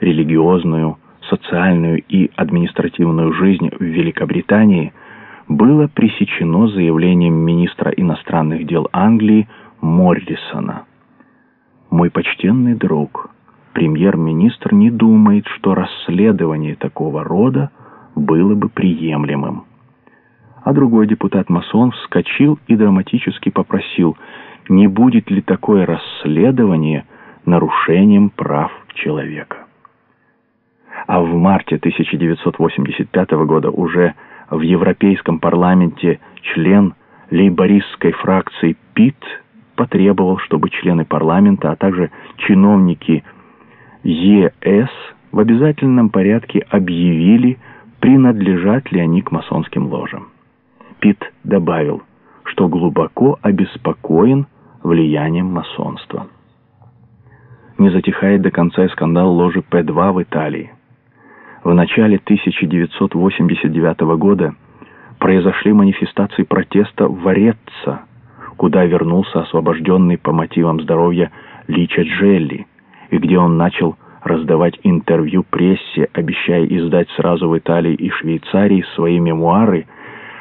религиозную, социальную и административную жизнь в Великобритании было пресечено заявлением министра иностранных дел Англии Моррисона. «Мой почтенный друг, премьер-министр не думает, что расследование такого рода было бы приемлемым». А другой депутат-масон вскочил и драматически попросил, не будет ли такое расследование нарушением прав человека а в марте 1985 года уже в Европейском парламенте член лейбористской фракции Питт потребовал, чтобы члены парламента, а также чиновники ЕС в обязательном порядке объявили, принадлежат ли они к масонским ложам. Питт добавил, что глубоко обеспокоен влиянием масонства. Не затихает до конца скандал ложи П-2 в Италии. В начале 1989 года произошли манифестации протеста в Ореццо, куда вернулся освобожденный по мотивам здоровья Лича Джелли, и где он начал раздавать интервью прессе, обещая издать сразу в Италии и Швейцарии свои мемуары,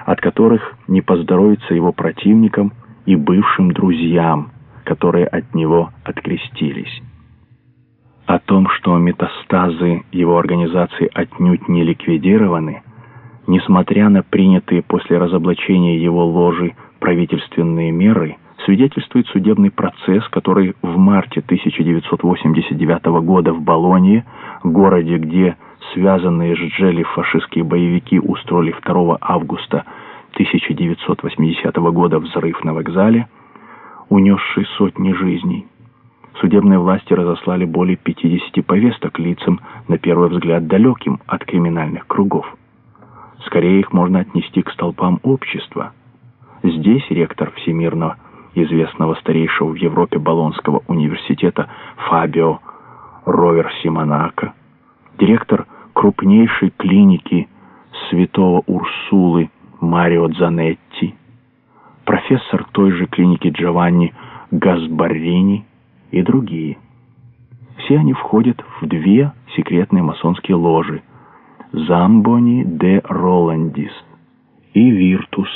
от которых не поздоровится его противникам и бывшим друзьям, которые от него открестились. О том, что метастазы его организации отнюдь не ликвидированы, несмотря на принятые после разоблачения его ложи правительственные меры, свидетельствует судебный процесс, который в марте 1989 года в Болонье, городе, где связанные с Джелли фашистские боевики устроили 2 августа 1980 года взрыв на вокзале, унесший сотни жизней судебные власти разослали более 50 повесток лицам, на первый взгляд, далеким от криминальных кругов. Скорее их можно отнести к столпам общества. Здесь ректор всемирно известного старейшего в Европе Болонского университета Фабио Ровер Симонако, директор крупнейшей клиники святого Урсулы Марио Дзанетти, профессор той же клиники Джованни Газбарини, и другие. Все они входят в две секретные масонские ложи «Замбони де Роландис» и «Виртус»,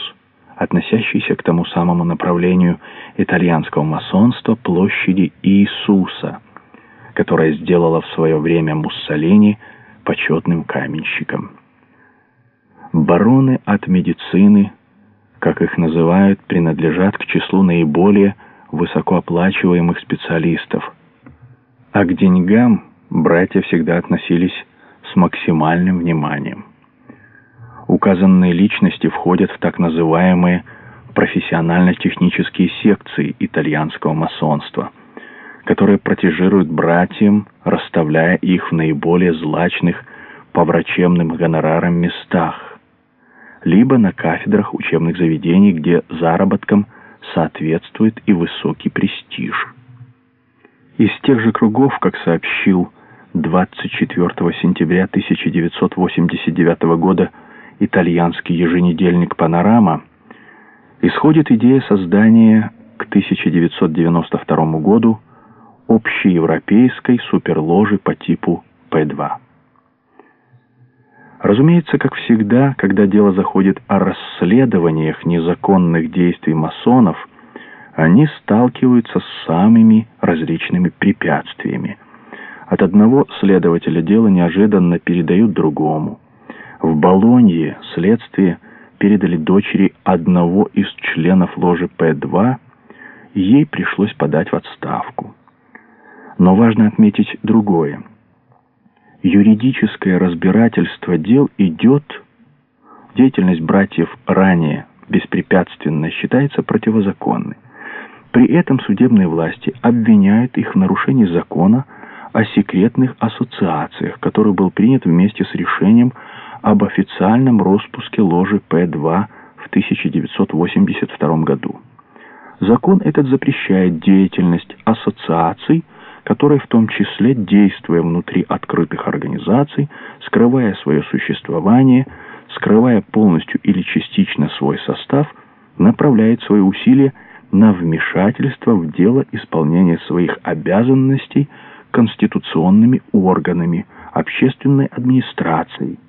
относящиеся к тому самому направлению итальянского масонства площади Иисуса, которое сделала в свое время Муссолини почетным каменщиком. Бароны от медицины, как их называют, принадлежат к числу наиболее высокооплачиваемых специалистов. А к деньгам братья всегда относились с максимальным вниманием. Указанные личности входят в так называемые профессионально-технические секции итальянского масонства, которые протежируют братьям, расставляя их в наиболее злачных по врачебным гонорарам местах, либо на кафедрах учебных заведений, где заработком – соответствует и высокий престиж. Из тех же кругов, как сообщил 24 сентября 1989 года итальянский еженедельник «Панорама», исходит идея создания к 1992 году общеевропейской суперложи по типу П-2. Разумеется, как всегда, когда дело заходит о расследованиях незаконных действий масонов, они сталкиваются с самыми различными препятствиями. От одного следователя дело неожиданно передают другому. В Болонье следствие передали дочери одного из членов ложи П-2, ей пришлось подать в отставку. Но важно отметить другое юридическое разбирательство дел идет, деятельность братьев ранее беспрепятственно считается противозаконной. При этом судебные власти обвиняют их в нарушении закона о секретных ассоциациях, который был принят вместе с решением об официальном распуске ложи П-2 в 1982 году. Закон этот запрещает деятельность ассоциаций, которые в том числе, действуя внутри открытых организаций, скрывая свое существование, скрывая полностью или частично свой состав, направляет свои усилия на вмешательство в дело исполнения своих обязанностей конституционными органами, общественной администрацией.